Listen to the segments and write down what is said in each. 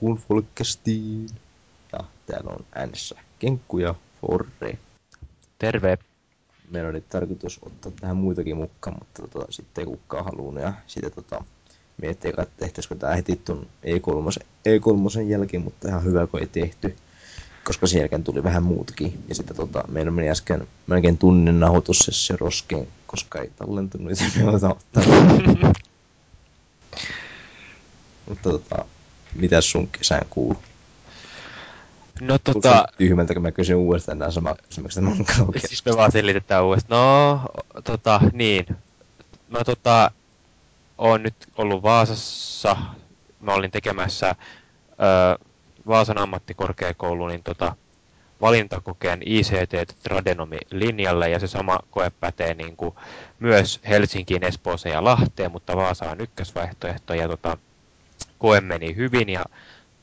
Heinäkuun folkkästiin. Ja täällä on äänessä Kenkku ja Forre. Terve. Meillä oli tarkoitus ottaa tähän muitakin mukaan, mutta tota, sitten ei kukaan halunnut. Ja sitten tota, miettii, että tehtäisikö tämä heti tuon E3, E3 jälkeen, mutta ihan hyvä kun ei tehty. Koska sen jälkeen tuli vähän muutakin. Ja sitten tota, meillä meni äsken melkein tunnin nauhoitussessio roskeen, koska ei tallentunut, joten me ottaa Mutta tota, mitä sun kesään kuuluu? No tota... Tyhmältä, kun mä kysyn uudestaan nämä samat kysymykset mun Siis me vaan selitetään uudestaan. No, tota, niin. Mä tota, oon nyt ollut Vaasassa. Mä olin tekemässä ö, Vaasan ammattikorkeakouluun niin tota, valintakokeen ICT Tradenomi linjalle ja se sama koe pätee niin kuin myös Helsinkiin, Espooseen ja Lahteen, mutta Vaasa on ykkösvaihtoehto ja tota, koe meni hyvin ja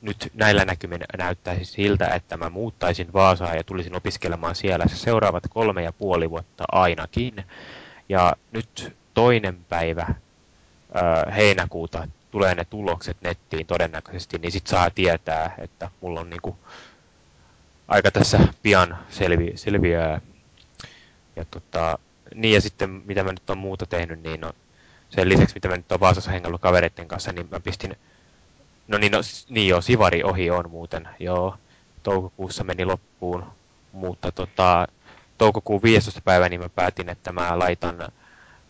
nyt näillä näkymin näyttäisi siltä, että mä muuttaisin Vaasaan ja tulisin opiskelemaan siellä se seuraavat kolme ja puoli vuotta ainakin. Ja nyt toinen päivä äh, heinäkuuta tulee ne tulokset nettiin todennäköisesti, niin sit saa tietää, että mulla on niinku aika tässä pian selvi, selviää. Ja tota, niin ja sitten mitä mä nyt on muuta tehnyt, niin no, sen lisäksi mitä mä nyt on Vaasassa hengailu kavereiden kanssa, niin mä pistin No niin, no, niin joo, Sivari ohi on muuten, joo. Toukokuussa meni loppuun, mutta tota, toukokuun 15. päivä niin mä päätin, että mä laitan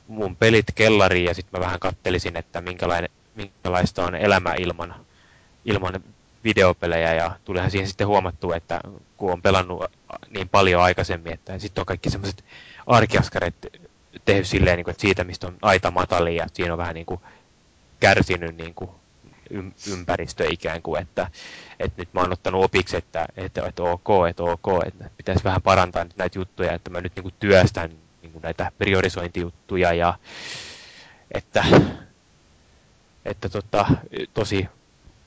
mun pelit kellariin ja sitten mä vähän kattelisin, että minkälainen, minkälaista on elämä ilman, ilman videopelejä ja tulihan siihen sitten huomattu, että kun on pelannut niin paljon aikaisemmin, että sitten on kaikki semmoiset arkiaskareet tehnyt silleen, niin että siitä mistä on aita matali ja siinä on vähän niin kuin kärsinyt niin kuin ympäristö ikään kuin, että, että nyt mä oon ottanut opiksi, että, että, että ok, että ok, että pitäisi vähän parantaa nyt näitä juttuja, että mä nyt niin kuin työstän niin kuin näitä priorisointijuttuja ja että, että tota, tosi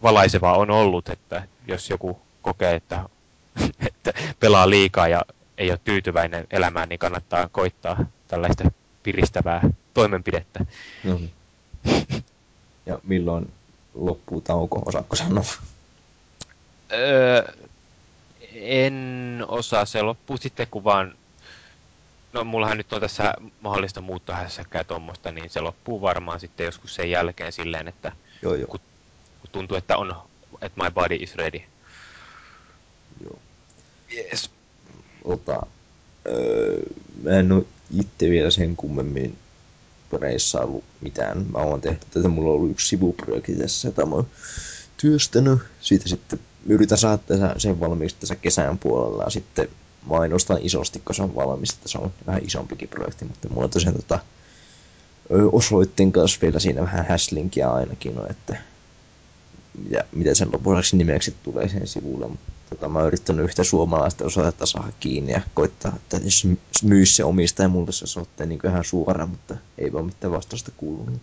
valaisevaa on ollut, että jos joku kokee, että, että pelaa liikaa ja ei ole tyytyväinen elämään, niin kannattaa koittaa tällaista piristävää toimenpidettä. No. Ja milloin loppuu tauko, osaatko sanoa? Öö, en osaa. Se loppuu sitten, kun vaan... No, mullahan nyt on tässä mahdollista muuttohässäkkää tuommoista, niin se loppuu varmaan sitten joskus sen jälkeen silleen, että... Joo, joo. Kun, kun tuntuu, että on... Että my body is ready. Joo. Yes. Ota, öö, mä en ole itse vielä sen kummemmin reissailu mitään. Mä oon tehnyt tätä, mulla on ollut yksi sivuprojekti tässä, jota mä oon työstänyt. Siitä sitten yritän saada sen valmiiksi tässä kesän puolella ja sitten mainostan isosti, kun se on valmis. Että se on vähän isompikin projekti, mutta mulla tosiaan tota, osoitteen kanssa vielä siinä vähän häslinkiä ainakin, no, että mitä, mitä sen lopuksi nimeksi tulee sen sivulle. Mutta tota, mä oon yrittänyt yhtä suomalaista osoitetta saada kiinni ja koittaa, että jos myisi se omistaja mulle se osoitteen niin ihan suoraan, mutta ei vaan mitään vastausta kuulunut.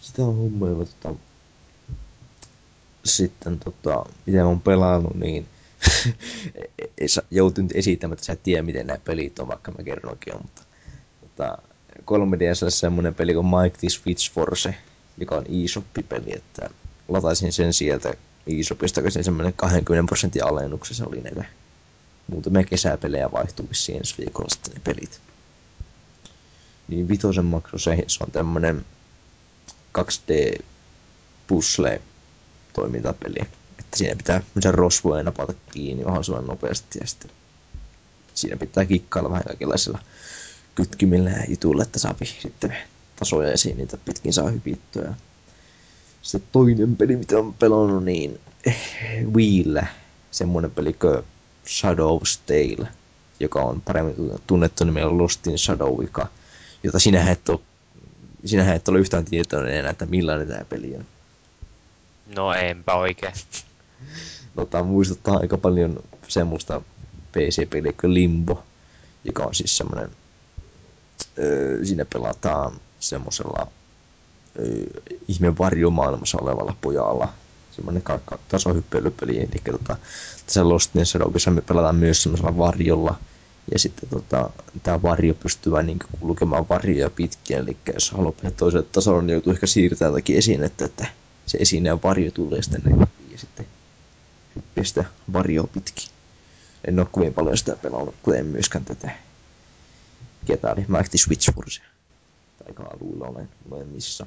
Sitä on hummailla tota, sitten tota, mitä oon pelannut, niin joutunut esittämään, että sä et tiedä, miten nämä pelit on, vaikka mä kerroinkin mutta tota, 3DSL semmonen peli kuin Mike the Switch Force, joka on eShop-peli, että lataisin sen sieltä eShopista, kun se semmoinen 20 prosentin alennuksessa oli näitä muutamia kesäpelejä vaihtuu vissiin ensi viikolla sitten ne pelit. Niin vitosen maksu se, se on tämmönen 2D puzzle toimintapeli. Että siinä pitää sen rosvoja napata kiinni mahdollisimman nopeasti ja sitten siinä pitää kikkailla vähän kaikenlaisilla kytkimillä ja jutuilla, että saa sitten tasoja esiin, niitä pitkin saa hypittyä se toinen peli, mitä on pelannut, niin Wiillä semmoinen peli kuin Shadow's Tale, joka on paremmin tunnettu nimellä Lost in Shadow, joka, jota sinä et ole, sinähän et ole yhtään tietoinen enää, että millainen tämä peli on. No enpä oikein. Tota, muistuttaa aika paljon semmoista PC-peliä kuin Limbo, joka on siis semmoinen, öö, siinä pelataan semmoisella ihmeen varjomaailmassa olevalla pojalla. Semmoinen tasohyppelypeli. Eli tota, tässä Lost in Shadowissa me pelataan myös semmoisella varjolla. Ja sitten tota, tämä varjo pystyy niin kulkemaan varjoja pitkin. Eli jos haluaa mennä toiselle tasolle, niin joutuu ehkä siirtämään jotakin esiin, että, se esineen varjo tulee sitten näkyviin ja sitten hyppii sitä varjoa pitkin. En ole kovin paljon sitä pelannut, kuten myöskään tätä ketä oli Mighty Switch Force. Tai aluilla olen molemmissa.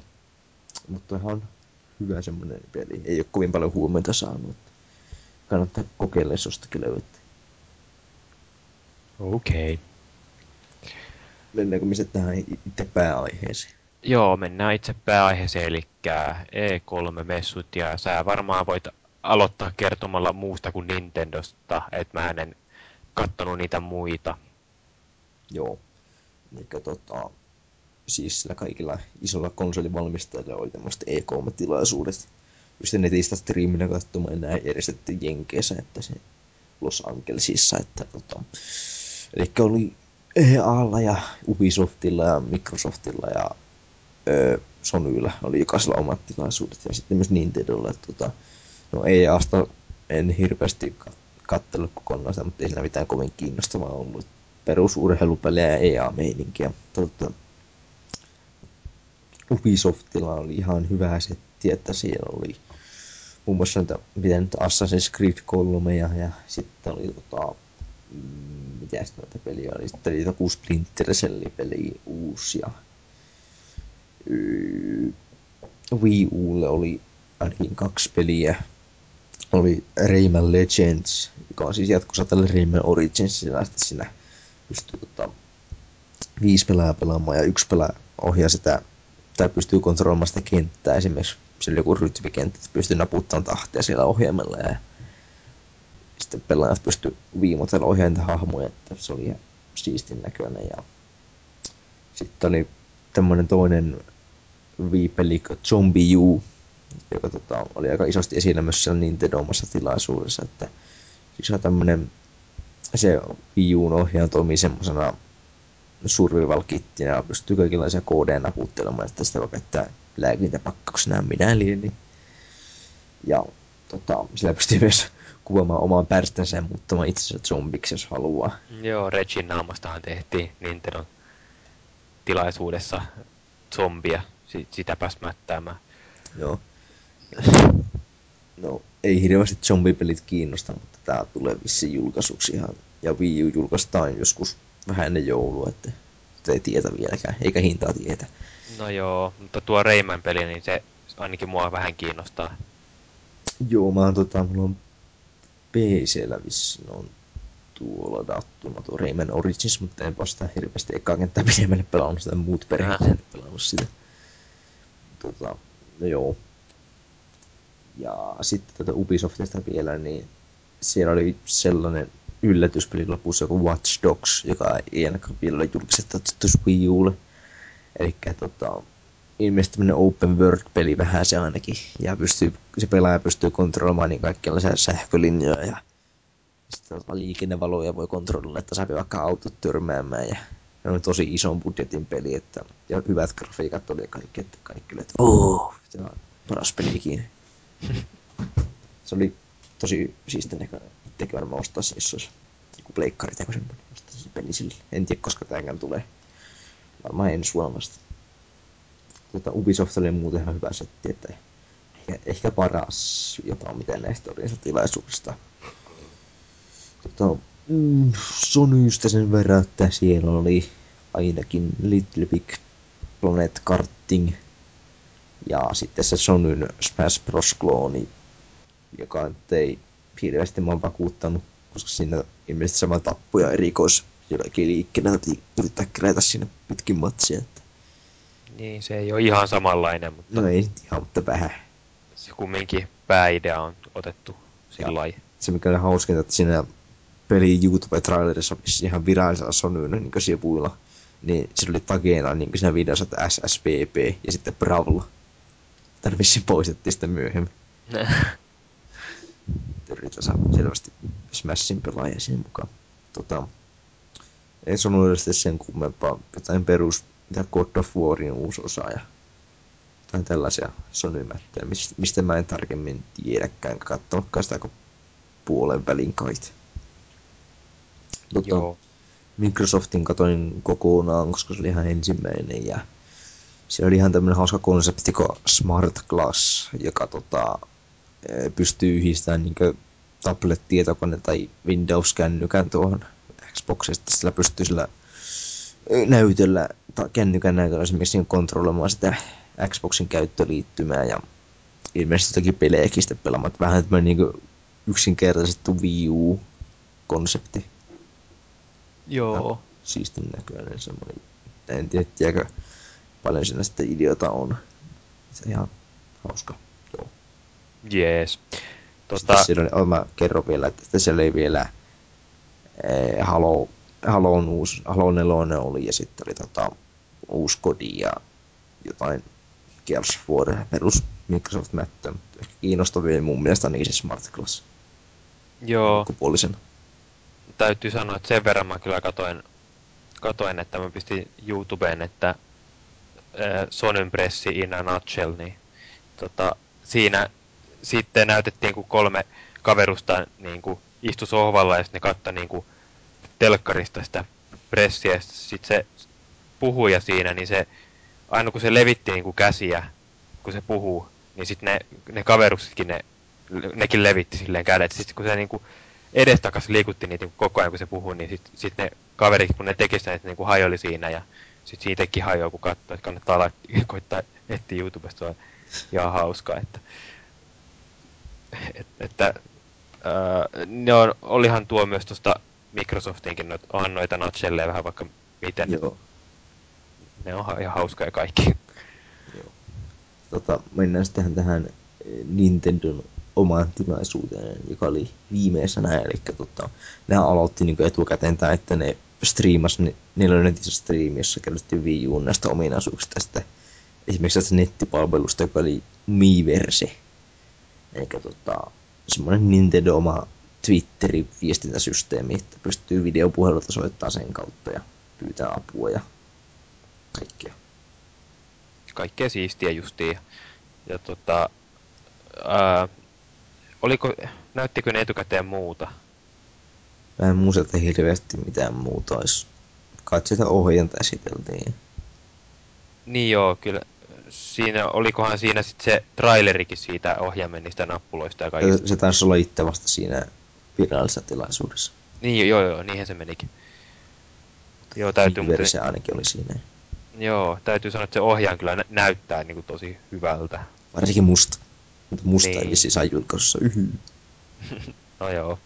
Mutta ihan hyvä semmonen peli. Ei ole kovin paljon huomiota saanut. Kannattaa kokeilla, jos jostakin löydätte. Okei. Okay. Mennäänkö me sitten tähän itse pääaiheeseen? Joo, mennään itse pääaiheeseen, eli E3-messut, ja sä varmaan voit aloittaa kertomalla muusta kuin Nintendosta, että mä en kattonut niitä muita. Joo. Eli tota, siis sillä kaikilla isolla konsolivalmistajilla oli tämmöiset E3-tilaisuudet. Pystyn netistä striiminä katsomaan, näin järjestettiin Jenkeissä, että se Los Angelesissa, että tota, eli oli EAlla ja Ubisoftilla ja Microsoftilla ja öö, Sonylla oli jokaisella omat tilaisuudet ja sitten myös Nintendolla. Että, tota, no EAsta en hirveästi katsellut kokonaan sitä, mutta ei siinä mitään kovin kiinnostavaa ollut. Perusurheilupelejä ja EA-meininkiä. Tota, Ubisoftilla oli ihan hyvä setti, että siellä oli muun muassa näitä, miten nyt Assassin's Creed 3 ja, ja sitten oli tota, mm, mitä näitä peliä oli, sitten oli joku Splinter Cell-peli uusi ja yy, Wii Ulle oli ainakin kaksi peliä. Oli Rayman Legends, joka on siis jatkossa tälle Rayman Originsilla, sitten siinä pystyy tota, viisi pelaajaa pelaamaan ja yksi pelaaja ohjaa sitä, tai pystyy kontrolloimaan sitä kenttää. Esimerkiksi se oli joku rytmikenttä, että pystyy naputtamaan tahtia siellä ohjelmalla ja sitten pelaajat pystyy viimotella ohjainta hahmoja, että se oli ihan siistin näköinen. Ja sitten oli tämmöinen toinen viipeli Zombie U, joka tota, oli aika isosti esillä myös siellä Nintendo omassa tilaisuudessa, että siis on tämmöinen se Wii Uun ohjaaja toimii semmoisena survival kittinä ja pystyy kaikenlaisia koodeja naputtelemaan, että sitä voi käyttää lääkintäpakkauksena minä lieni. Ja tota, sillä pystyy myös kuvaamaan omaan pärstänsä ja muuttamaan itsensä zombiksi, jos haluaa. Joo, Regin naamastahan tehtiin Nintendo tilaisuudessa zombia, sitä pääsi mättäämään. Joo. No, ei hirveästi zombipelit kiinnosta, mutta tää tulee vissiin julkaisuksi ihan. Ja Wii U julkaistaan joskus vähän ennen joulua, että ei tiedä vieläkään, eikä hintaa tietä. No joo, mutta tuo Rayman peli, niin se ainakin mua vähän kiinnostaa. Joo, mä oon tota, mulla on PCllä vissiin on tuolla dattuna tuo Rayman Origins, mutta en vasta hirveästi ekaa kenttää pidemmälle pelannut sitä, muut perheet pelannut sitä. Tota, no joo. Ja sitten tätä Ubisoftista vielä, niin siellä oli sellainen yllätyspeli lopussa kuin Watch Dogs, joka ei ainakaan vielä ole julkistettu Wii Ulle. Eli tota, ilmeisesti tämmöinen open world-peli vähän se ainakin. Ja pystyy, se pelaaja pystyy kontrolloimaan niin kaikenlaisia sähkölinjoja ja sitten tota, liikennevaloja voi kontrolloida, että saa vaikka autot törmäämään ja se on tosi ison budjetin peli, että, ja hyvät grafiikat oli kaikki, että kaikki oli, että oh, se on paras peli ikinä. se oli tosi siisten näköinen. Itsekin varmaan ostaisin, jos olisi joku pleikkari tai semmoinen. Ostaisin peli sille. En tiedä, koska tämäkään tulee. Varmaan ensi vuonna vasta. Tota, Ubisoft oli muuten ihan hyvä setti, että ehkä, ehkä paras jopa miten näistä tilaisuudesta. Tota, mm, Sonystä sen verran, että siellä oli ainakin Little Big Planet Karting ja sitten se Sonyn Smash Bros. klooni, joka ei hirveästi mä vakuuttanut, koska siinä ilmeisesti sama tappu ja erikois jollakin liikkeellä yrittää kerätä sinne pitkin matsia. Että... Niin, se ei ole ihan samanlainen, mutta... No ei ihan, mutta vähän. Se kumminkin pääidea on otettu sillä Se mikä oli hauskinta, että siinä peli YouTube-trailerissa ihan virallisella Sonyn niin sivuilla, niin se oli takeena niin siinä videossa, että SSPP ja sitten Brawl. Tänne vissiin poistettiin sitten myöhemmin. Saada selvästi Smashin pelaajia sinne mukaan. Tota, ei edes sen kummempaa. Jotain perus, mitä God of Warin uusi osa ja jotain tällaisia sonymättejä, mistä mä en tarkemmin tiedäkään, katsonutkaan sitä puolen välin kait. Tota, Joo. Microsoftin katoin kokonaan, koska se oli ihan ensimmäinen ja Siellä oli ihan tämmöinen hauska konsepti kuin Smart Glass, joka tota, pystyy yhdistämään niin tablet-tietokone tai Windows-kännykän tuohon Xboxista. Sillä pystyy sillä näytöllä tai kännykän näytöllä esimerkiksi niin kontrolloimaan sitä Xboxin käyttöliittymää ja ilmeisesti toki pelejäkin sitten pelaamaan. Vähän tämmöinen niin yksinkertaisesti Wii U-konsepti. Joo. Ja siistin näköinen semmoinen. En tiedä, tiedäkö paljon siinä sitten ideota on. Se ihan hauska. Joo. Jees. Tota... Sitten oli, mä kerron vielä, että siellä oli vielä eh, Halo, Halo, uusi, Halo 4 oli ja sitten oli tota, uusi kodi ja jotain Gears of War perus Microsoft Mättö. Kiinnostavia mun mielestä niin se Smart Glass. Joo. Kupuolisen. Täytyy sanoa, että sen verran mä kyllä katoin, katoin että mä pistin YouTubeen, että äh, Sonyn pressi in a nutshell, niin tota, siinä sitten näytettiin, kun kolme kaverusta niin kuin istui sohvalla ja sitten ne katsoi niin kuin telkkarista sitä pressiä. Sitten se puhuja siinä, niin se, aina kun se levitti niin kuin käsiä, kun se puhuu, niin sitten ne, ne kaveruksetkin, ne, nekin levitti silleen kädet. Sitten kun se niin kuin edestakas liikutti niitä niin koko ajan, kun se puhui, niin sitten sit ne kaverit, kun ne teki sitä, niin niin hajoli siinä. Ja sitten siitäkin hajoaa, kun katsoo, että kannattaa ala, koittaa etsiä YouTubesta. Se on ihan hauskaa, että et, että ää, ne on, olihan tuo myös tuosta Microsoftinkin, no, onhan noita notchelleja vähän vaikka miten. Joo. Ne on ihan hauskaa kaikki. Joo. Tota, mennään sitten tähän eh, Nintendon omaan tilaisuuteen, joka oli viimeisenä. Eli tota, nehän aloitti niin etukäteen tämä, että ne striimas nelonetissä striimi, jossa kerrottiin Wii U näistä ominaisuuksista. Sitten esimerkiksi tästä nettipalvelusta, joka oli Miiverse, eikä tota, semmoinen Nintendo oma Twitterin viestintäsysteemi, että pystyy videopuhelulta soittaa sen kautta ja pyytää apua ja kaikkea. Kaikkea siistiä justiin. Ja tota, ää, oliko, näyttikö ne etukäteen muuta? Mä en muista hirveästi mitään muuta olisi. Kai sitä ohjanta esiteltiin. Niin joo, kyllä siinä, olikohan siinä sitten se trailerikin siitä ohjaimen niistä nappuloista ja kaikista? Se taisi olla itse vasta siinä virallisessa tilaisuudessa. Niin, joo, joo, niinhän se menikin. Joo, täytyy... Mutta... se ainakin oli siinä. Joo, täytyy sanoa, että se ohjaan kyllä nä- näyttää niin kuin tosi hyvältä. Varsinkin musta. Mutta musta niin. ei saa julkaisussa. Yhy. no joo.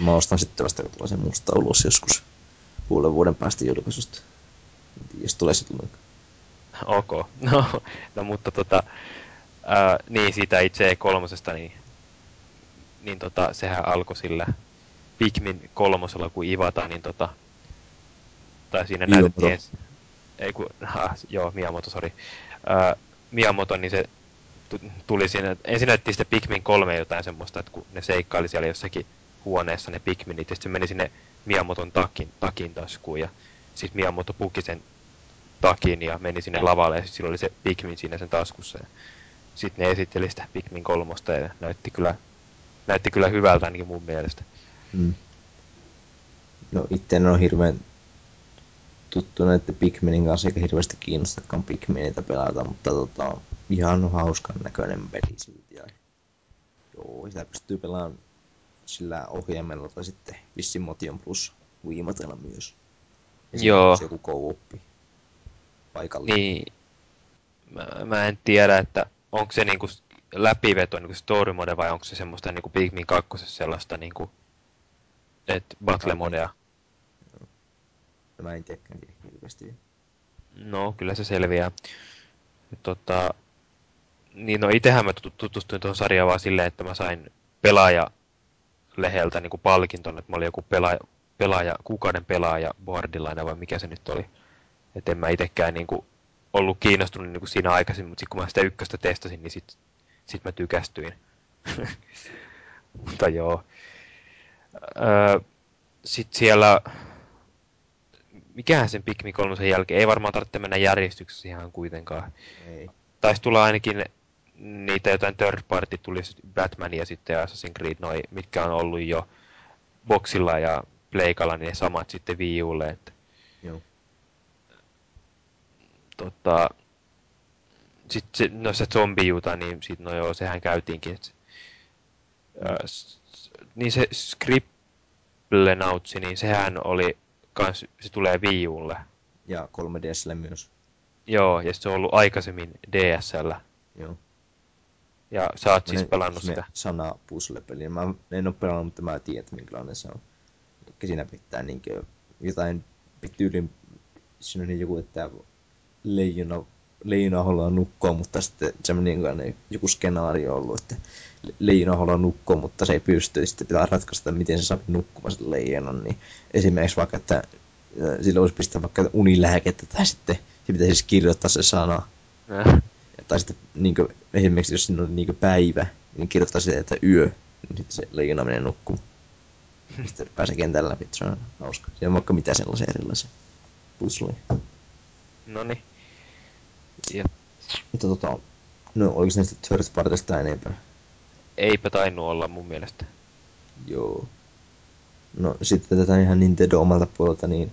Mä ostan sitten vasta, kun tulee se musta ulos joskus puolen vuoden päästä julkaisusta. Jos tulee sitten ok. No, no mutta tota, ää, niin siitä itse E3, niin, niin tota, sehän alkoi sillä Pikmin kolmosella, kun Ivata, niin tota, tai siinä Miyamoto. näytettiin, ei kun, ha, joo, Miyamoto, sori. Ää, Miyamoto, niin se tuli siinä, ensin näytti sitten Pikmin 3 jotain semmoista, että kun ne seikkaili siellä jossakin huoneessa ne Pikminit, ja sitten meni sinne Miyamoton takin, takin taskuun, ja sitten Miyamoto puki sen takin ja meni sinne lavalle ja sitten sillä oli se Pikmin siinä sen taskussa. Sitten ne esitteli sitä Pikmin kolmosta ja näytti kyllä, näytti kyllä hyvältä ainakin mun mielestä. Mm. No itse ole hirveän tuttu näiden Pikminin kanssa eikä hirveästi kiinnostakaan Pikminitä pelata, mutta tota, ihan hauskan näköinen peli silti. Ja joo, sitä pystyy pelaamaan sillä ohjaimella tai sitten Vissin Motion Plus viimatella myös. Joo. Joku co paikalle. Niin. Mä, mä en tiedä, että onko se niinku läpiveto niinku story mode vai onko se semmoista niinku Pikmin 2 sellaista niinku et battle modea. Mä en tiedäkään hirveästi. No, kyllä se selviää. Tota, niin no itehän mä tutustuin tuohon sarjaan vaan silleen, että mä sain pelaaja leheltä niinku palkinton, että mä olin joku pelaaja, pelaaja, kuukauden pelaaja boardilainen vai mikä se nyt oli. Että en mä itekään niinku ollut kiinnostunut niinku siinä aikaisemmin, mutta sit kun mä sitä ykköstä testasin, niin sit, sit mä tykästyin. mutta joo. Öö, sitten siellä, mikähän sen Pikmin kolmosen jälkeen, ei varmaan tarvitse mennä järjestyksessä ihan kuitenkaan. Ei. Taisi tulla ainakin niitä jotain third party, tuli Batman ja sitten Assassin's Creed, noi, mitkä on ollut jo boxilla ja Pleikalla, niin ne samat sitten Wii Ulle, että Joo tota, Sitten se, no se zombijuta, niin sit, no joo, sehän käytiinkin. Et, ö, s- niin se Scribblenautsi, niin sehän oli kans, se tulee Wii Ulle. Ja 3DSlle myös. Joo, ja se on ollut aikaisemmin DSL. Joo. Ja sä oot siis pelannut sitä. sana puzzle-peli. Mä en oo pelannut, mutta mä tiedän, että minkälainen se on. Eli siinä pitää niinkö jotain tyylin, siinä on niin joku, että leijona, leijona haluaa nukkua, mutta sitten semmoinen joku skenaario ollut, että le- leijona haluaa nukkua, mutta se ei pysty, sitten pitää ratkaista, miten se saa nukkumaan sen leijonan, niin esimerkiksi vaikka, että äh, sillä olisi pistää vaikka unilääkettä tai sitten se pitäisi siis kirjoittaa se sana, Äh, tai sitten niin kuin, esimerkiksi jos siinä on niin kuin päivä, niin kirjoittaa sitten, että yö, niin sitten se leijona menee nukkumaan. Sitten pääsee kentän läpi, se on hauska. Siinä on vaikka mitä sellaisia erilaisia puzzleja. Noni. Ja Mutta tota, no oliko se näistä third partista enempää? eipä tainnut olla mun mielestä. Joo. No sitten tätä ihan Nintendo omalta puolelta, niin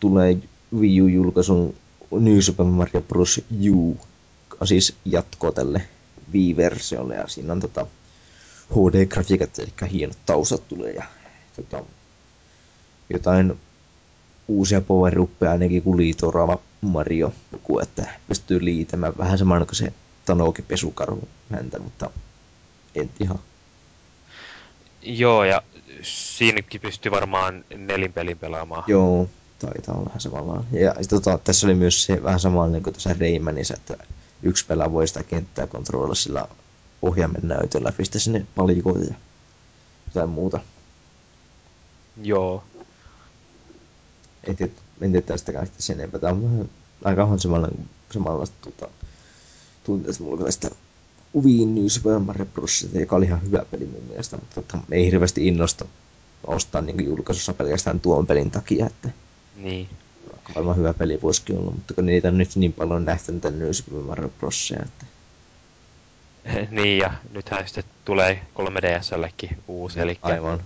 tulee Wii U-julkaisun New Super Mario Bros. U, siis jatko tälle Wii-versiolle, ja siinä on tota HD-grafiikat, eli hienot taustat tulee, ja tota, jotain uusia power ainakin kuin liitoraava Mario, joku, että pystyy liitämään vähän samaan kuin se Tanoki pesukarhu häntä, mutta en ihan. Joo, ja siinäkin pystyy varmaan nelinpelin pelaamaan. Joo, taitaa olla vähän samanlainen. Ja sit tota, tässä oli myös se vähän samanlainen kuin tuossa Raymanissa, että yksi pelaa voi sitä kenttää kontrolloida sillä ohjaimen näytöllä, pistä sinne palikoita ja jotain muuta. Joo. En tiedä, en tiedä tästäkään sitten sen enempää. Tämä on vähän aika on samanlainen, samanlaista tuota, tunteesta mulla tästä Wii New Super Mario Bros. joka oli ihan hyvä peli mun mielestä, mutta tota, ei hirveästi innosta ostaa niin julkaisussa pelkästään tuon pelin takia, että Niin. Varmaan hyvä peli voisikin olla, mutta kun niitä on nyt niin paljon nähty niitä New Super Mario Brosia, että niin, ja nythän sitten tulee 3DSllekin uusi, eli aivan,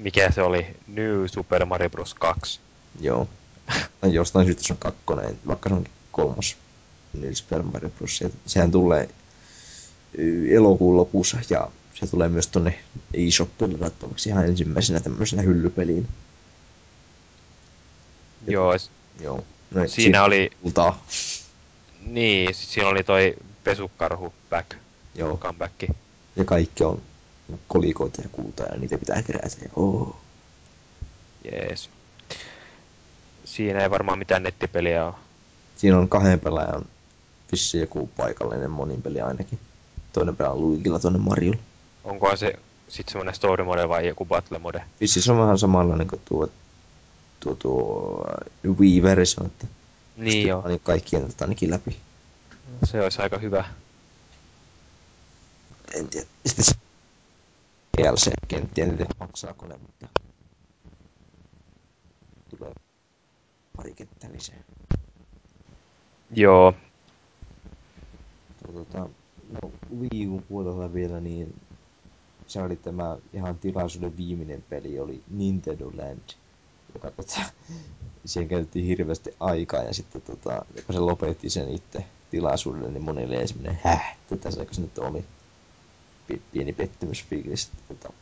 mikä se oli? New Super Mario Bros. 2. joo. No, jostain syystä se on kakkonen, vaikka se onkin kolmas New Super Mario Bros. Sehän tulee elokuun lopussa ja se tulee myös tonne eShopille ladattavaksi ihan ensimmäisenä tämmöisenä hyllypeliin. Joo, Joo. No, siinä oli, Kultaa. niin, siinä oli toi pesukarhu back, Joo. comeback. Ja kaikki on kolikoita ja kultaa ja niitä pitää kerätä. Oh. Jees. Siinä ei varmaan mitään nettipeliä ole. Siinä on kahden pelaajan vissi joku paikallinen monin peli ainakin. Toinen pelaa Luigilla, toinen Marjulla. Onkohan se sitten semmonen story mode vai joku battle mode? Vissi se on vähän samanlainen kuin tuo, tuo, tuo Wii-versio, että Niin joo, aina kaikkien tätä ainakin läpi. se olisi aika hyvä. En tiedä. Sitten se DLC-kenttiä, en tiedä maksaako ne, mutta tulee pari kenttää lisää. Joo, Tota, no, Wii U puolella vielä, niin se oli tämä ihan tilaisuuden viimeinen peli, oli Nintendo Land, joka tota, siihen käytettiin hirveästi aikaa ja sitten tota, kun se lopetti sen itse tilaisuudelle, niin monille jäi semmoinen häh, tätä se, se nyt oli Pi- pieni pettymysfiilis, että tota,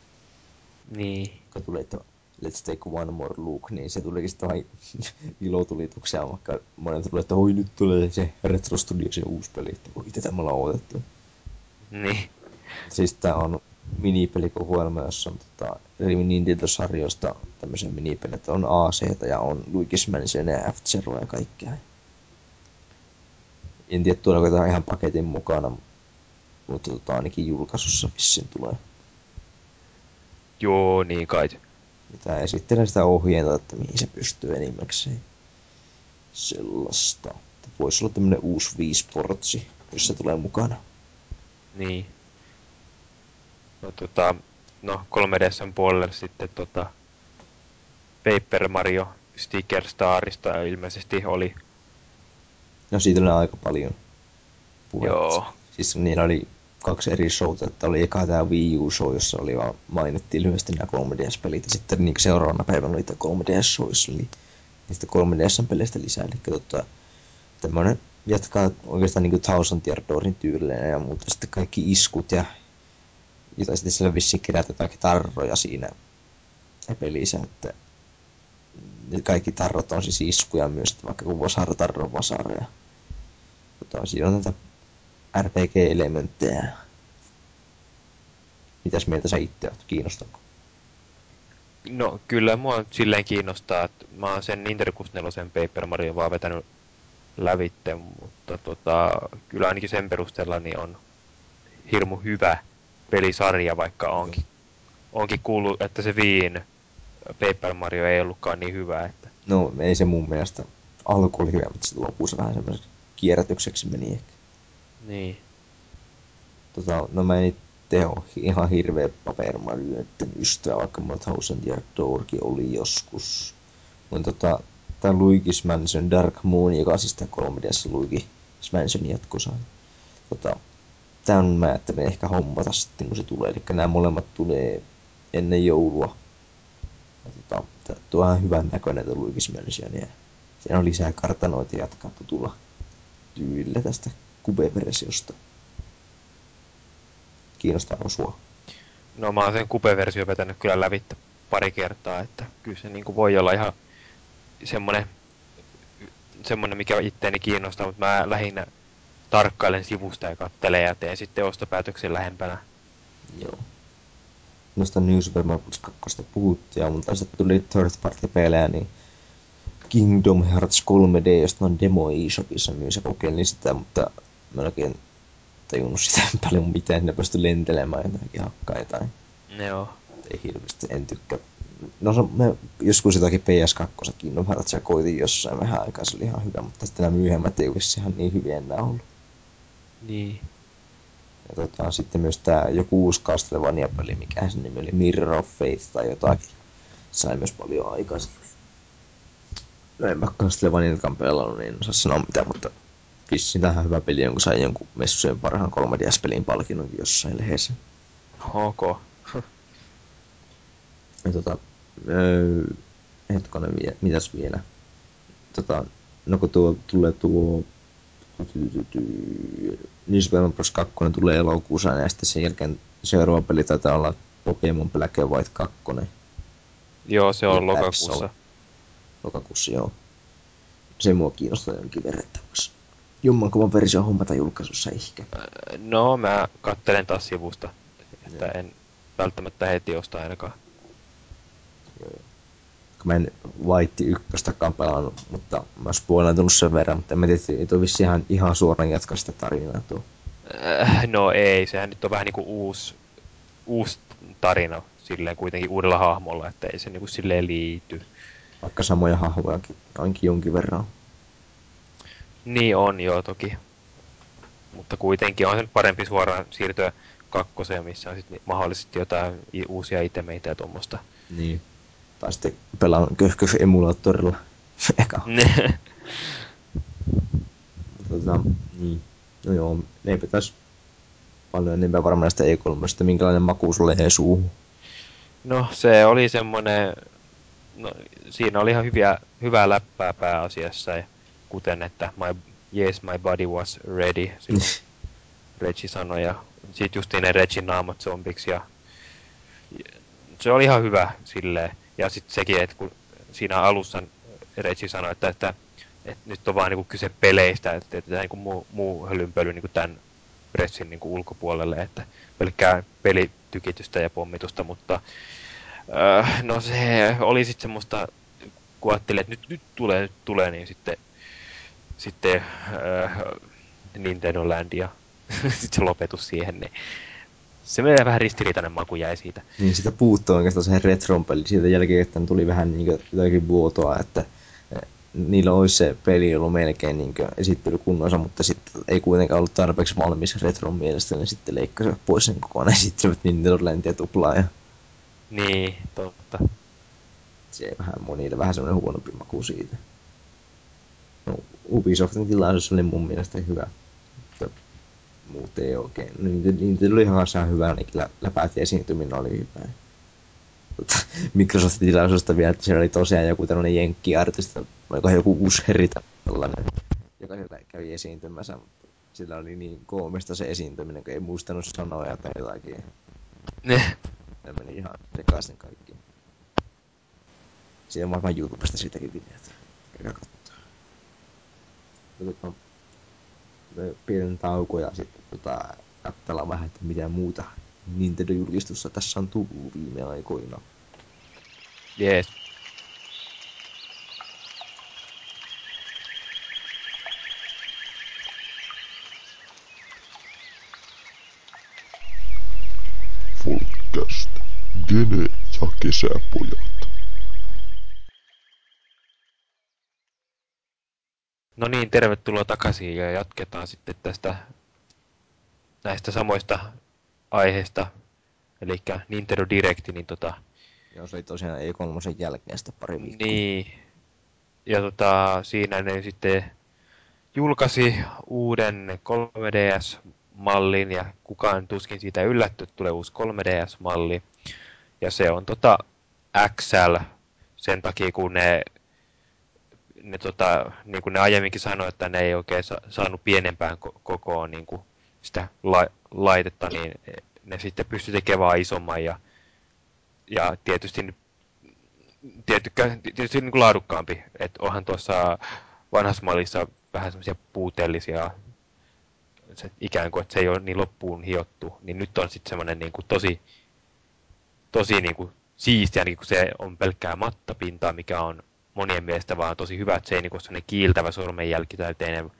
niin. kun tuli, että Let's take one more look, niin se tulikin sitten vain ilotulituksia, vaikka monet tuli, että oi nyt tulee se Retro Studiosin uusi peli, että oi tätä me ollaan odotettu. Niin. Siis tää on minipelikokoelma, jossa on tota, eri Nintendo-sarjoista tämmöisiä minipelejä, että on AC ja on Luigi's Mansion ja f ja kaikkea. En tiedä tuleeko tää ihan paketin mukana, mutta tota, ainakin julkaisussa vissiin tulee. Joo, niin kai. Mitä esittelee sitä ohjeita, että mihin se pystyy enimmäkseen. Sellaista. Voisi olla tämmönen uusi 5 portsi, jos se tulee mukana. Niin. No tota, no 3DSn puolelle sitten tota Paper Mario Sticker Starista ilmeisesti oli. No siitä oli aika paljon puhetta. Joo. Siis niillä oli kaksi eri showta, että oli eka tää Wii U show, jossa oli vaan mainittiin lyhyesti nämä 3DS-pelit, ja sitten niin seuraavana päivänä oli tää 3DS show, jossa oli niistä 3DS-peleistä lisää, eli tota, tämmönen jatkaa oikeastaan niin kuin Thousand Year Doorin tyylinen ja muuta. Sitten kaikki iskut ja jota sitten siellä vissiin kerätä jotakin tarroja siinä pelissä, että kaikki tarrot on siis iskuja myös, vaikka kun vasara tarro vasara. Ja, tota, siinä on näitä RPG-elementtejä. Mitäs mieltä sä itse oot? Kiinnostaako? No kyllä mua silleen kiinnostaa, että mä oon sen Nintendo 64 Paper Mario vaan vetänyt lävitte, mutta tota, kyllä ainakin sen perusteella niin on hirmu hyvä pelisarja, vaikka onkin, onkin kuullut, että se Viin Paper Mario ei ollutkaan niin hyvä. Että... No ei se mun mielestä alku oli hyvä, mutta sitten lopussa vähän semmoiseksi kierrätykseksi meni ehkä. Niin. Tota, no mä en itse ole ihan hirveä Paper Marioiden ystävä, vaikka mulla Thousand Year Doorkin oli joskus. Mutta tota, tämä Luigi's Mansion Dark Moon, joka on siis tämä 3DS Luigi's Mansion jatkosa. Tota, tämän mä ajattelin ehkä hommata sitten, kun se tulee. Eli nämä molemmat tulee ennen joulua. Ja tota, tuo on hyvän näköinen tuo Luigi's Mansion. Ja siinä on lisää kartanoita jatkaa tulla tyylillä tästä Cube-versiosta. Kiinnostaako sua? No mä oon sen Cube-versio vetänyt kyllä lävittä pari kertaa, että kyllä se niin voi olla ihan semmonen, semmonen, mikä itteeni kiinnostaa, mutta mä lähinnä tarkkailen sivusta ja kattelen ja teen sitten ostopäätöksen lähempänä. Joo. Noista New Super Mario 2 puhuttiin, mutta sitten tuli third party pelejä, niin Kingdom Hearts 3D, josta on demo eShopissa myös ja kokeilin sitä, mutta mä en oikein tajunnut sitä paljon mitään, ne pysty lentelemään jotakin hakkaa jotain. Joo. Ei hirveästi, en tykkää no se, me joskus jotakin PS2 Kingdom Heartsia koitin jossain vähän aikaa, se oli ihan hyvä, mutta sitten nämä myöhemmät ei olisi ihan niin hyviä enää ollut. Niin. Ja tota, sitten myös tämä joku uusi Castlevania-peli, mikä sen nimi oli Mirror of Faith tai jotakin. Sai myös paljon aikaa No en mä Castlevaniakaan pelannut, niin en osaa sanoa mitään, mutta vissiin tähän hyvä peli, jonka sai jonkun messujen parhaan 3DS-pelin palkinnon jossain lehdessä. Ok. ja tota, öö, hetkonen, mitäs vielä? Tota, no kun tuo tulee tuo New Super Bros. 2 tulee elokuussa ja sitten sen jälkeen seuraava peli taitaa olla Pokemon Black and White 2. Joo, se on lokakuussa. Lokakuussa, joo. Se mua kiinnostaa jonkin verran, että jommankumman version hommata julkaisussa ehkä. No, mä kattelen taas sivusta, että en välttämättä heti osta ainakaan kun mä en White ykköstäkään pelannut, mutta mä spoilantunut sen verran, mutta mä tiedä, että vissi ihan, ihan suoraan jatkaa sitä tarinaa tuo. Äh, no ei, sehän nyt on vähän niinku uusi, uusi tarina silleen kuitenkin uudella hahmolla, että ei se niinku silleen liity. Vaikka samoja hahmojakin ainakin jonkin verran. Niin on joo toki. Mutta kuitenkin on se nyt parempi suoraan siirtyä kakkoseen, missä on sitten mahdollisesti jotain uusia itemeitä ja tuommoista. Niin. Tai sitten pelaan köhkös-emulaattorilla. Eka. tota, niin. No joo, eipä tässä paljon enemmän varmaan näistä E3, minkälainen maku sulle jäi suuhun? No se oli semmonen, no, siinä oli ihan hyviä, hyvää läppää pääasiassa, ja kuten että my, yes, my body was ready, Reggie sanoi, ja sit justiin ne Regin naamat zombiksi, ja se oli ihan hyvä silleen. Ja sitten sekin, että kun siinä alussa Reggie sanoi, että, että, että nyt on vaan niin kyse peleistä, että, että niin kuin muu, muu hölynpöly niin tämän pressin niin ulkopuolelle, että pelkkää pelitykitystä ja pommitusta, mutta äh, no se oli sitten semmoista, kun ajattelin, että nyt, nyt tulee, nyt tulee, niin sitten, sitten äh, Nintendo Land ja sitten se lopetus siihen, niin se menee vähän ristiriitainen maku jäi siitä. Niin, sitä puuttuu oikeastaan se retron peli. Siitä jälkeen, että tuli vähän niin kuin, jotakin vuotoa, että eh, niillä olisi se peli ollut melkein niin esittelykunnossa, mutta sitten ei kuitenkaan ollut tarpeeksi valmis retron mielestä, niin sitten leikkasivat pois sen kokonaan esittelevät Nintendo Landia tuplaa. Ja... Niin, totta. Se vähän monille vähän semmoinen huonompi maku siitä. No, Ubisoftin tilaisuus oli mun mielestä hyvä muut ei oikein. Niin, niin oli ihan ihan hyvä, niin läpäät esiintyminen oli hyvä. Microsoftin tilaisuudesta vielä, että siellä oli tosiaan joku tällainen jenkki-artisti, oliko joku Usheri tällainen. joka siellä kävi esiintymässä, mutta sillä oli niin koomista se esiintyminen, kun ei muistanut sanoja tai jotakin. Ne. Se meni ihan sekaisin kaikki. Siinä on varmaan YouTubesta siitäkin videota. Käykää. Tota, pienen tauko ja sitten tota, katsellaan vähän, että mitä muuta Nintendo-julkistusta tässä on tullut viime aikoina. Jees. Podcast. Gene ja kesäpojat. No niin, tervetuloa takaisin ja jatketaan sitten tästä näistä samoista aiheista. Eli Nintendo Direct, niin tota... Joo, se oli tosiaan E3 jälkeen sitä pari viikkoa. Niin. Ja tota, siinä ne sitten julkaisi uuden 3DS-mallin ja kukaan tuskin siitä yllätty, että tulee uusi 3DS-malli. Ja se on tota XL sen takia, kun ne, ne tota, niin kuin ne aiemminkin sanoi, että ne ei oikein sa- saanut pienempään ko- kokoon niin kuin sitä la- laitetta, niin ne sitten pystyi tekemään vaan isomman ja, ja tietysti tietykkä, tietysti niin kuin laadukkaampi. että onhan tuossa vanhassa mallissa vähän semmoisia puutteellisia, se, ikään kuin, että se ei ole niin loppuun hiottu, niin nyt on sitten semmoinen niin kuin tosi, tosi niin kuin siistiä, niin kuin se on pelkkää mattapintaa, mikä on monien mielestä vaan tosi hyvä, että se ei niin semmoinen kiiltävä sormenjälkitäyteinen.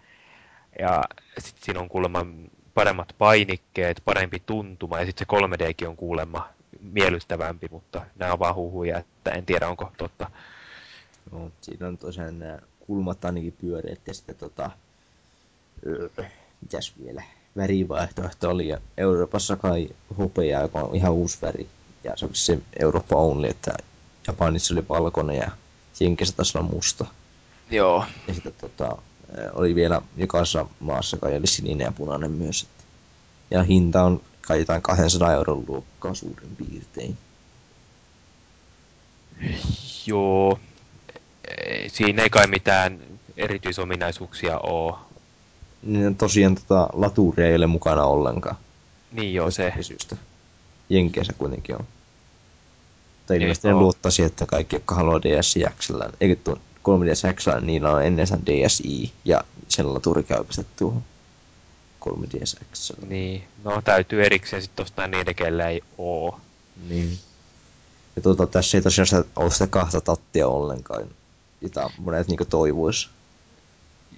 Ja sitten siinä on kuulemma paremmat painikkeet, parempi tuntuma ja sitten se 3Dkin on kuulemma miellyttävämpi, mutta nämä on vaan huhuja, että en tiedä onko totta. No, siinä on tosiaan nämä kulmat ainakin pyöreät ja sitten tota, mitäs vielä, värivaihtoehto oli ja Euroopassa kai hopea, joka on ihan uusi väri. Ja se oli se Eurooppa only, että Japanissa oli valkoinen ja Jenkeissä olla musta. Joo. Ja sitten tota, oli vielä jokaisessa maassa kai oli sininen ja punainen myös. Että. Ja hinta on kai jotain 200 euron luokkaa suurin piirtein. Joo. Siinä ei kai mitään erityisominaisuuksia ole. Niin tosiaan tota, laturia ei ole mukana ollenkaan. Niin joo, se. Syystä. Jenkeissä kuitenkin on. Tai ilmeisesti Niin, ne luottaisi, että kaikki, jotka haluaa DSi XL, eikö tuon 3DS XL, niin niillä on ennen sen DSi ja sen laturi käypästä tuohon 3DS XL. Niin. No täytyy erikseen sitten ostaa niiden, kellä ei oo. Niin. Ja tuota, tässä ei tosiaan sitä, ole sitä kahta tattia ollenkaan, jota monet niinku toivois.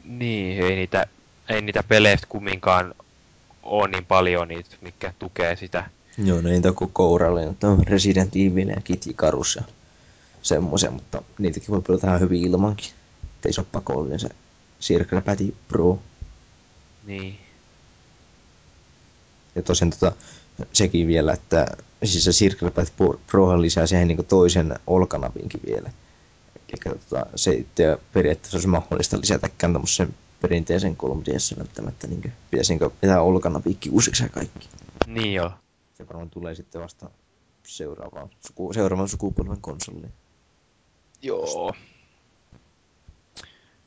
Niin, ei niitä, ei niitä peleistä kumminkaan ole niin paljon niitä, mikä tukee sitä. Joo, no niitä on kouralle, mutta on Resident Evil ja Kid Icarus ja semmoisia, mutta niitäkin voi pelata ihan hyvin ilmankin. Et ei se ole pakollinen se Circle Pro. Niin. Ja tosiaan tota, sekin vielä, että siis se Circle Pro lisää siihen niin toisen olkanapinkin vielä. Eli tota, se ei tee periaatteessa olisi mahdollista lisätäkään tämmöisen perinteisen 3DS välttämättä. Niin pitäisinkö pitää olkanapikki uusiksi ja kaikki. Niin joo. Se varmaan tulee sitten vasta seuraavaan, suku, seuraavan sukupolven konsoliin. Joo.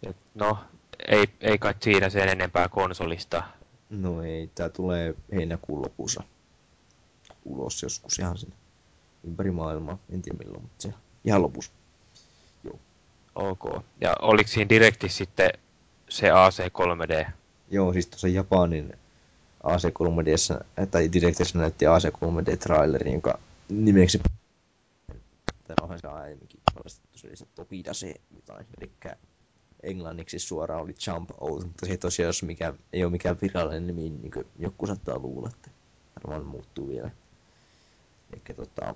Et no, ei, ei kai siinä sen enempää konsolista. No ei, tää tulee heinäkuun lopussa ulos joskus ihan sinne ympäri maailmaa. En tiedä milloin, mutta se ihan lopussa. Ok. Ja oliko siinä Directissä sitten se AC3D? Joo, siis tuossa Japanin AC3Dssä, tai Directissä näytti AC3D-traileri, jonka nimeksi tai onhan se aiemminkin paljastettu, se oli se Topidase jotain, eli englanniksi suoraan oli Jump Out, mutta se tosiaan ole mikään, ei ole mikään virallinen nimi, niin kuin joku saattaa luulla, että varmaan muuttuu vielä. Eli tota,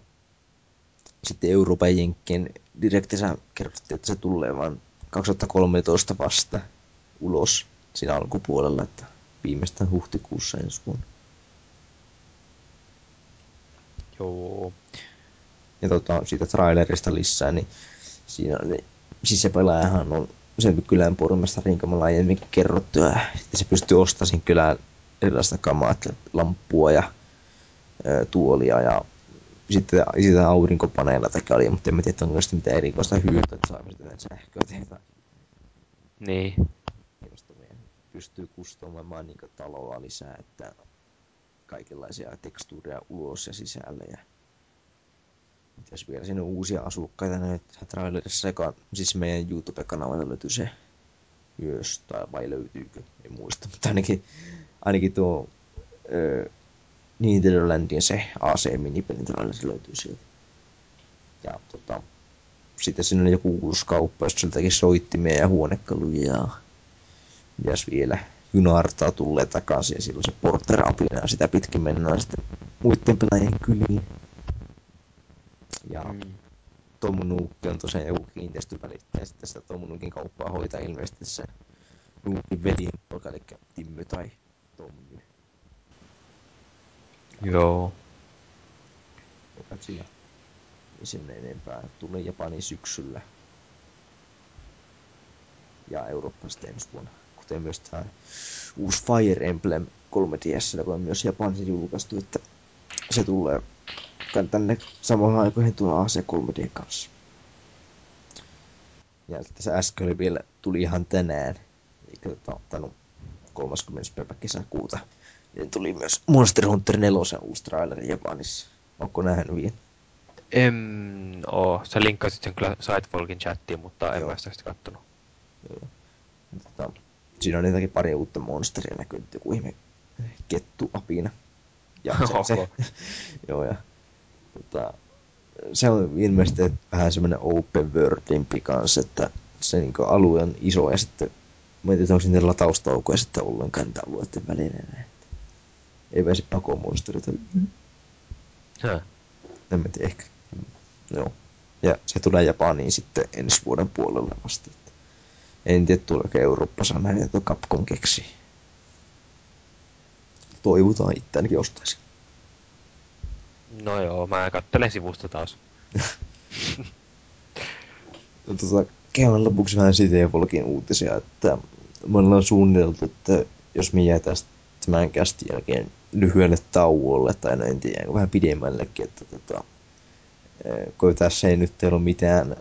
sitten Euroopan Jenkkien Directissä kerrottiin, että se tulee vain 2013 vasta ulos siinä alkupuolella, että viimeistään huhtikuussa ensi vuonna. Joo. Ja tota, siitä trailerista lisää, niin siinä oli, siis se pelaajahan on sen kylän pormestari, niin kuin me ollaan aiemminkin kerrottu, ja sitten se pystyy ostamaan kylään erilaista kamaa, että lamppua ja ö, tuolia ja sitten sitä aurinkopaneella takia oli, mutta en tiedä, onko sitä mitään erikoista hyötyä, että saa sitä sähköä tehdä Niin. Pystyy kustomoimaan niin taloa lisää, että kaikenlaisia tekstuureja ulos ja sisälle. Ja jos vielä sinne uusia asukkaita näyttää trailerissa, joka siis meidän YouTube-kanavalla löytyy se myös, tai vai löytyykö, en muista, mutta ainakin, ainakin tuo ö, Nintendo Landin se AC-minipelin traileri löytyy sieltä. Ja tota, sitten sinne joku uusi kauppa, jossa siltäkin soittimia ja huonekaluja ja mitäs vielä junartaa tulee takaisin ja silloin se porter ja sitä pitkin mennään sitten muiden pelaajien kyliin. Ja mm. Tomu Nuukki on tosiaan joku kiinteistövälittäjä, sitten sitä Tomu Nuukin kauppaa hoitaa ilmeisesti se Nuukin velin poika, eli Timmy tai Tommy. Joo. Joka siinä sinne enempää. Tuli Japani syksyllä. Ja Euroopasta ensi vuonna. Kuten myös tämä uusi Fire Emblem 3DS, joka on myös Japanissa julkaistu, että se tulee tänne samaan aikoihin tuon AC 3D kanssa. Ja sitten se äsken oli vielä, tuli ihan tänään, eikä tota ottanut 30. päivä kesäkuuta. Ja tuli myös Monster Hunter 4 uusi traileri Japanissa. Onko nähnyt vielä? En oo. Sä linkkasit sen kyllä Sidefolkin chattiin, mutta en mä sitä kattonut. Joo. Tota, siinä on jotakin pari uutta monsteria näkynyt, joku ihme kettu apina. Ja se, se, joo, ja tota, se on ilmeisesti vähän semmoinen open worldimpi kanssa, että se niin alue on iso ja sitten mä en tiedä, onko niitä lataustaukoja sitten ollenkaan niitä alueiden välillä. Ei pääse pakoon monsterita. Hä? En mä tiedä, ehkä. Joo. Ja se tulee Japaniin sitten ensi vuoden puolella vasta. En tiedä, tuleeko Euroopassa näin, että Capcom keksi. Toivotaan itse ainakin ostaisin. No joo, mä kattelen sivusta taas. no, tota, kehon lopuksi vähän City uutisia, että me ollaan suunniteltu, että jos me jää tästä tämän kästin jälkeen lyhyelle tauolle, tai no en tiedä, vähän pidemmällekin, että tota, kun tässä ei nyt ole mitään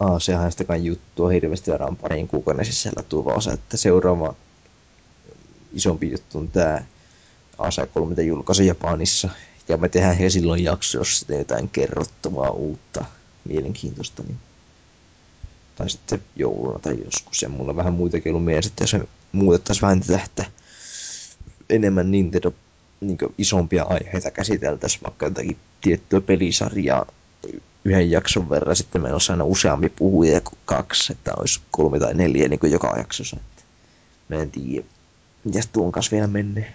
Aasiahaistakaan juttua hirveästi varmaan parin kuukauden sisällä tulossa, että seuraava isompi juttu on tämä AC3 julkaisu Japanissa, ja me tehdään he silloin jakso, jos sitten jotain kerrottavaa uutta, mielenkiintoista, niin tai sitten jouluna tai joskus. Ja mulla vähän muitakin ollut mielessä, että jos se muutettaisiin vähän tätä, että enemmän Nintendo niin isompia aiheita käsiteltäisiin, vaikka jotakin tiettyä pelisarjaa yhden jakson verran, sitten meillä olisi aina useampi puhuja kuin kaksi, että olisi kolme tai neljä niin kuin joka jaksossa. Mä en tiedä, mitäs tuon kanssa vielä menee.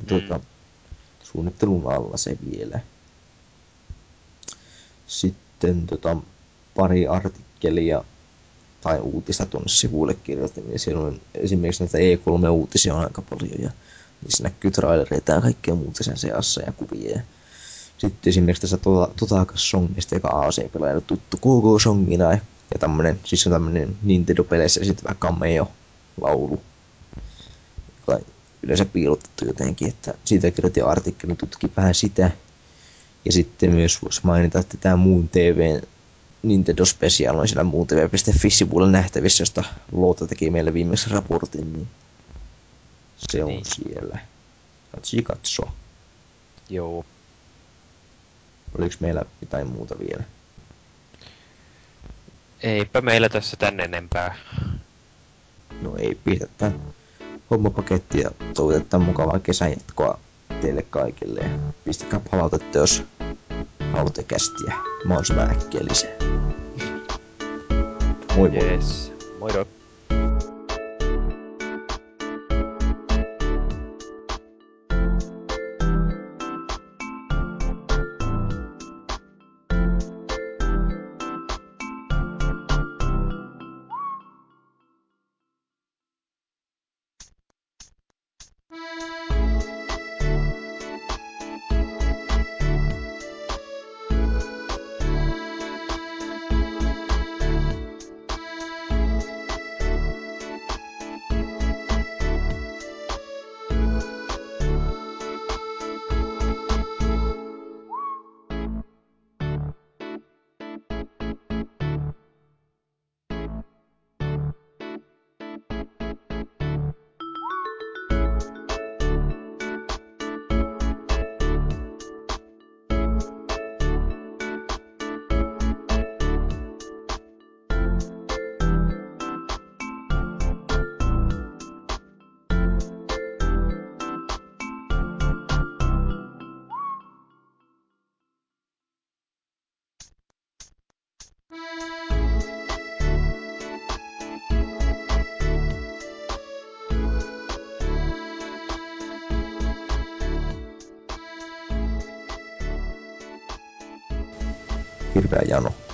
Mm. Tuota, suunnittelun alla se vielä. Sitten tota, pari artikkelia tai uutista tuonne sivuille kirjoitin, niin siellä on esimerkiksi näitä E3-uutisia on aika paljon ja niissä näkyy trailereita ja kaikkea muuta sen seassa ja kuvia. Ja sitten esimerkiksi tässä tota, Totakas Songista, joka on AC-pelaajalle tuttu KK Songina ja tämmönen, siis on tämmönen Nintendo-peleissä esittävä cameo-laulu, joka yleensä piilotettu jotenkin, että siitä kirjoitin artikkelin, tutki vähän sitä. Ja sitten myös voisi mainita, että tämä muun TVn Nintendo Special on siellä muutv.fi-sivuilla nähtävissä, josta Loota teki meille viimeisen raportin, niin se on niin. siellä. Katsi katso. Joo. Oliko meillä jotain muuta vielä? Eipä meillä tässä tänne enempää. No ei, pistetään hommapaketti ja toivotetaan mukavaa kesän jatkoa teille kaikille. Pistäkää palautetta, jos haluatte kästiä mahdollisimman äkkiä lisää. Moi moi. Yes. Moi bir bəyan oxudu.